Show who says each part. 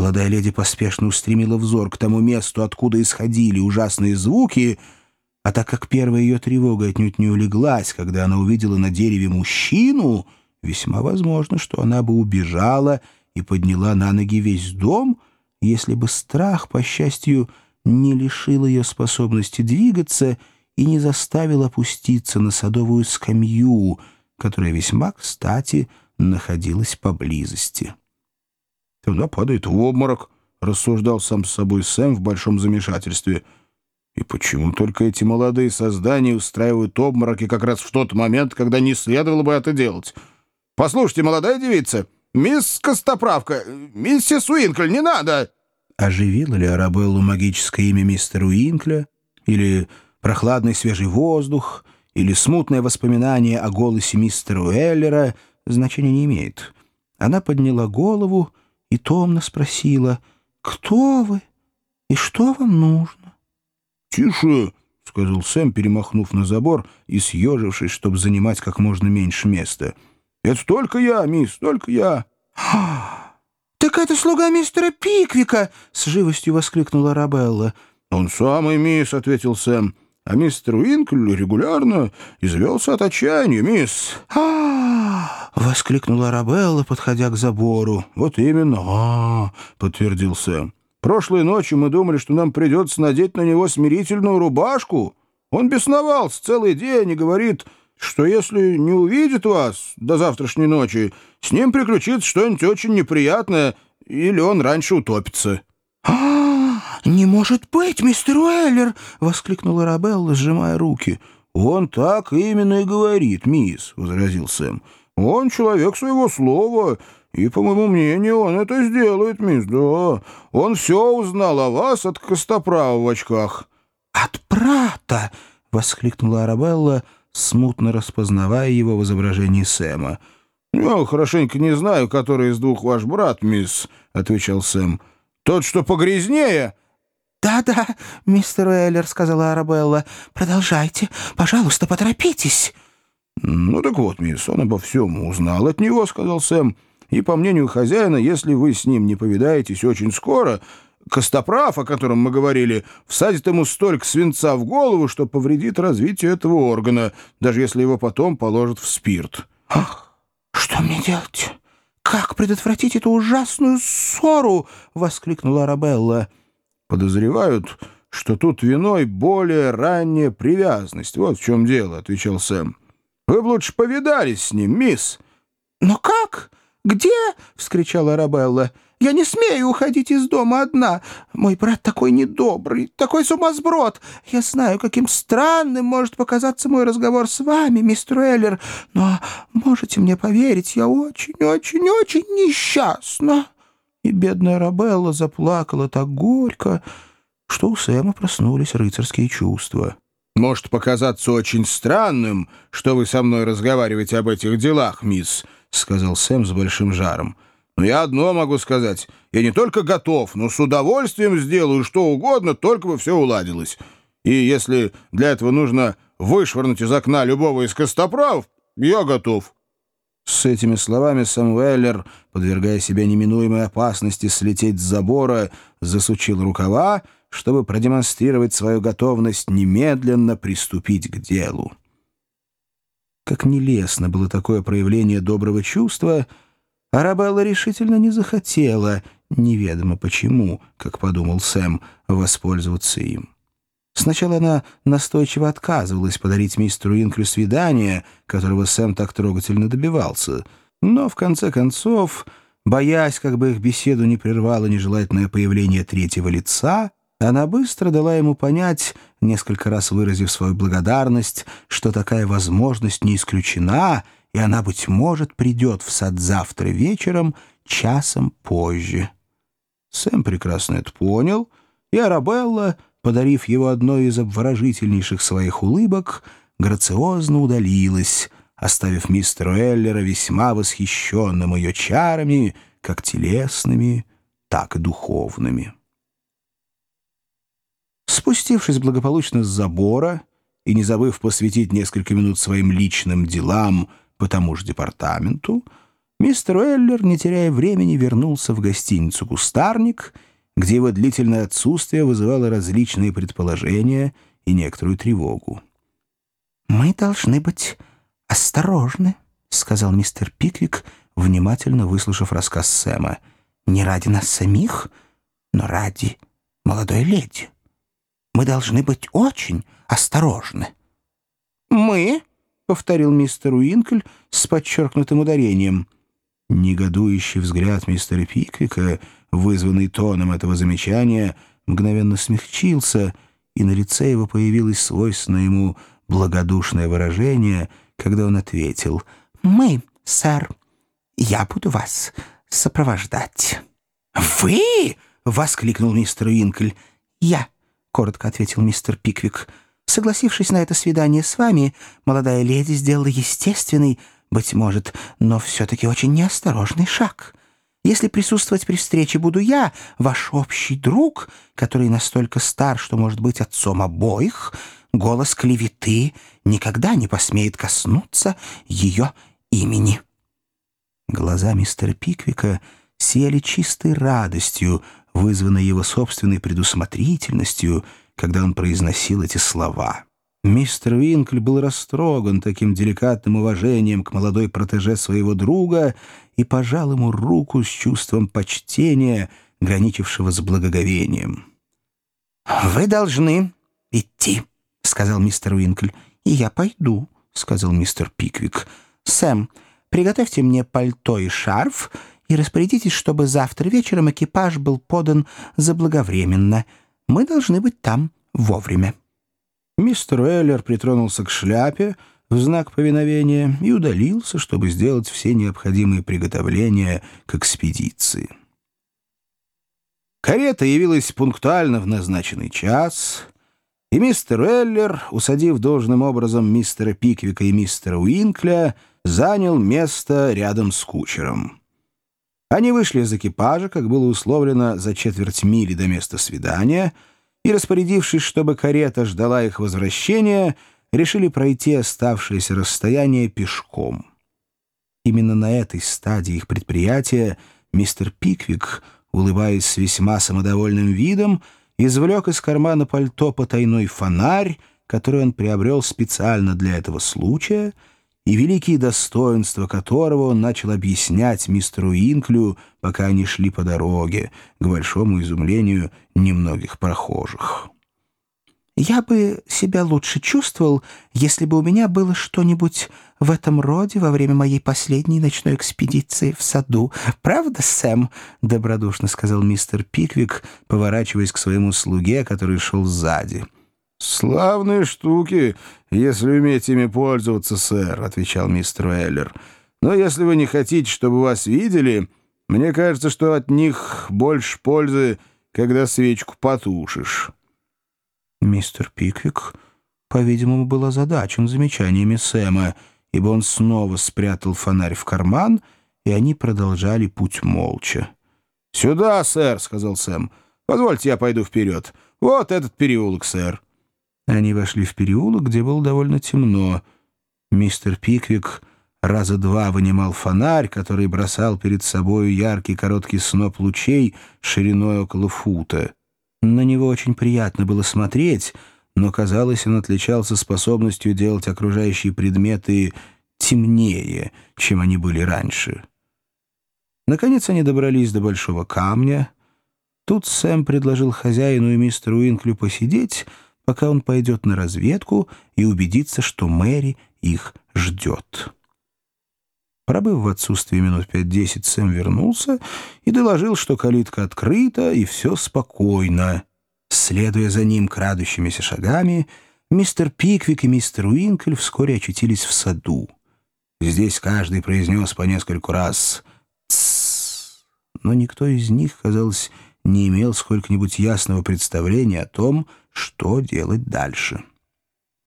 Speaker 1: Молодая леди поспешно устремила взор к тому месту, откуда исходили ужасные звуки, а так как первая ее тревога отнюдь не улеглась, когда она увидела на дереве мужчину, весьма возможно, что она бы убежала и подняла на ноги весь дом, если бы страх, по счастью, не лишил ее способности двигаться и не заставил опуститься на садовую скамью, которая весьма кстати находилась поблизости.
Speaker 2: Тогда падает в обморок, рассуждал сам с собой Сэм в большом замешательстве. И почему только эти молодые создания устраивают обмороки как раз в тот момент, когда не следовало бы это делать? Послушайте, молодая девица, мисс Костоправка, миссис Уинкль, не надо!»
Speaker 1: Оживило ли Арабеллу магическое имя мистера Уинкля? Или прохладный свежий воздух? Или смутное воспоминание о голосе мистера Уэллера? Значения не имеет. Она подняла голову и томно спросила, «Кто вы и что вам нужно?»
Speaker 2: «Тише!» — сказал Сэм, перемахнув на забор и съежившись, чтобы занимать как можно меньше места. «Это только я, мисс, только я!»
Speaker 1: «Так это слуга мистера Пиквика!» — с живостью воскликнула Рабелла.
Speaker 2: «Он самый, мисс», — ответил Сэм. «А мистер Уинкль регулярно извелся от отчаяния, мисс».
Speaker 1: «А-а-а!» — воскликнула Арабелла, подходя к забору.
Speaker 2: «Вот именно, а подтвердил Сэм. «Прошлой ночью мы думали, что нам придется надеть на него смирительную рубашку. Он бесновался целый день и говорит, что если не увидит вас до завтрашней ночи, с ним приключится что-нибудь очень неприятное, или он раньше утопится».
Speaker 1: «А, не может быть, мистер Уэллер!» — воскликнула Рабелла, сжимая руки.
Speaker 2: «Он так именно и говорит, мисс», — возразил Сэм. Он человек своего слова, и, по моему мнению, он это сделает, мисс, да. Он все узнал о вас от Костоправа в очках».
Speaker 1: «От брата!» — воскликнула Арабелла, смутно распознавая его в изображении Сэма.
Speaker 2: «Я хорошенько не знаю, который из двух ваш брат, мисс», — отвечал Сэм. «Тот, что погрязнее...»
Speaker 1: «Да-да, мистер Уэллер», — сказала Арабелла. «Продолжайте. Пожалуйста, поторопитесь».
Speaker 2: «Ну так вот, мисс, он обо всем узнал от него», — сказал Сэм. «И, по мнению хозяина, если вы с ним не повидаетесь очень скоро, Костоправ, о котором мы говорили, всадит ему столько свинца в голову, что повредит развитию этого органа, даже если его потом положат в спирт».
Speaker 1: «Ах, что мне делать? Как предотвратить эту ужасную ссору?» — воскликнула Арабелла.
Speaker 2: «Подозревают, что тут виной более ранняя привязанность. Вот в чем дело», — отвечал Сэм. Вы бы лучше повидались с ним, мисс».
Speaker 1: «Но как? Где?» — вскричала Арабелла. «Я не смею уходить из дома одна. Мой брат такой недобрый, такой сумасброд. Я знаю, каким странным может показаться мой разговор с вами, мистер Эллер, но можете мне поверить, я очень-очень-очень несчастна». И бедная Арабелла заплакала так горько, что у Сэма проснулись рыцарские чувства.
Speaker 2: «Может показаться очень странным, что вы со мной разговариваете об этих делах, мисс», — сказал Сэм с большим жаром. «Но я одно могу сказать. Я не только готов, но с удовольствием сделаю что угодно, только бы все уладилось. И если для этого нужно вышвырнуть из окна любого из костоправов, я готов».
Speaker 1: С этими словами Самуэллер, подвергая себя неминуемой опасности слететь с забора, засучил рукава, чтобы продемонстрировать свою готовность немедленно приступить к делу. Как нелестно было такое проявление доброго чувства, Арабелла решительно не захотела, неведомо почему, как подумал Сэм, воспользоваться им. Сначала она настойчиво отказывалась подарить мистеру Инклю свидание, которого Сэм так трогательно добивался, но, в конце концов, боясь, как бы их беседу не прервало нежелательное появление третьего лица, она быстро дала ему понять, несколько раз выразив свою благодарность, что такая возможность не исключена, и она, быть может, придет в сад завтра вечером, часом позже. Сэм прекрасно это понял, и Арабелла, подарив его одной из обворожительнейших своих улыбок, грациозно удалилась, оставив мистера Эллера весьма восхищенным ее чарами, как телесными, так и духовными. Спустившись благополучно с забора и не забыв посвятить несколько минут своим личным делам по тому же департаменту, Мистер Уэллер, не теряя времени, вернулся в гостиницу «Кустарник», где его длительное отсутствие вызывало различные предположения и некоторую тревогу. «Мы должны быть осторожны», — сказал мистер Пиквик, внимательно выслушав рассказ Сэма. «Не ради нас самих, но ради молодой леди. Мы должны быть очень осторожны». «Мы?» — повторил мистер Уинкль с подчеркнутым ударением — Негодующий взгляд мистера Пиквика, вызванный тоном этого замечания, мгновенно смягчился, и на лице его появилось свойственное ему благодушное выражение, когда он ответил «Мы, сэр, я буду вас сопровождать». «Вы?» — воскликнул мистер Уинкль. «Я», — коротко ответил мистер Пиквик. «Согласившись на это свидание с вами, молодая леди сделала естественный, быть может, но все-таки очень неосторожный шаг. Если присутствовать при встрече буду я, ваш общий друг, который настолько стар, что может быть отцом обоих, голос клеветы никогда не посмеет коснуться ее имени». Глаза мистера Пиквика сияли чистой радостью, вызванной его собственной предусмотрительностью, когда он произносил эти слова. Мистер Винкль был растроган таким деликатным уважением к молодой протеже своего друга и пожал ему руку с чувством почтения, граничившего с благоговением. «Вы должны идти», — сказал мистер Уинкль. «И я пойду», — сказал мистер Пиквик. «Сэм, приготовьте мне пальто и шарф и распорядитесь, чтобы завтра вечером экипаж был подан заблаговременно. Мы должны быть там вовремя». Мистер Уэллер притронулся к шляпе в знак повиновения и удалился, чтобы сделать все необходимые приготовления к экспедиции. Карета явилась пунктуально в назначенный час, и мистер Уэллер, усадив должным образом мистера Пиквика и мистера Уинкля, занял место рядом с кучером. Они вышли из экипажа, как было условлено, за четверть мили до места свидания — и, распорядившись, чтобы карета ждала их возвращения, решили пройти оставшееся расстояние пешком. Именно на этой стадии их предприятия мистер Пиквик, улыбаясь с весьма самодовольным видом, извлек из кармана пальто потайной фонарь, который он приобрел специально для этого случая — и великие достоинства которого он начал объяснять мистеру Инклю, пока они шли по дороге, к большому изумлению немногих прохожих. «Я бы себя лучше чувствовал, если бы у меня было что-нибудь в этом роде во время моей последней ночной экспедиции в саду. Правда, Сэм?» — добродушно сказал мистер Пиквик, поворачиваясь к своему слуге, который шел сзади.
Speaker 2: — «Славные штуки, если умеете ими пользоваться, сэр», — отвечал мистер Уэллер. «Но если вы не хотите, чтобы вас видели, мне кажется, что от них больше пользы, когда свечку потушишь».
Speaker 1: Мистер Пиквик, по-видимому, был озадачен замечаниями Сэма, ибо он снова спрятал фонарь в карман, и они продолжали путь молча.
Speaker 2: «Сюда, сэр», — сказал Сэм. «Позвольте, я пойду вперед. Вот этот переулок, сэр».
Speaker 1: Они вошли в переулок, где было довольно темно. Мистер Пиквик раза два вынимал фонарь, который бросал перед собой яркий короткий сноп лучей шириной около фута. На него очень приятно было смотреть, но, казалось, он отличался способностью делать окружающие предметы темнее, чем они были раньше. Наконец они добрались до большого камня. Тут Сэм предложил хозяину и мистеру Уинклю посидеть — пока он пойдет на разведку и убедится, что Мэри их ждет. Пробыв в отсутствии минут пять-десять, Сэм вернулся и доложил, что калитка открыта и все спокойно. Следуя за ним крадущимися шагами, мистер Пиквик и мистер Уинкль вскоре очутились в саду. Здесь каждый произнес по нескольку раз «Тссс», но никто из них, казалось, не имел сколько-нибудь ясного представления о том, что делать дальше.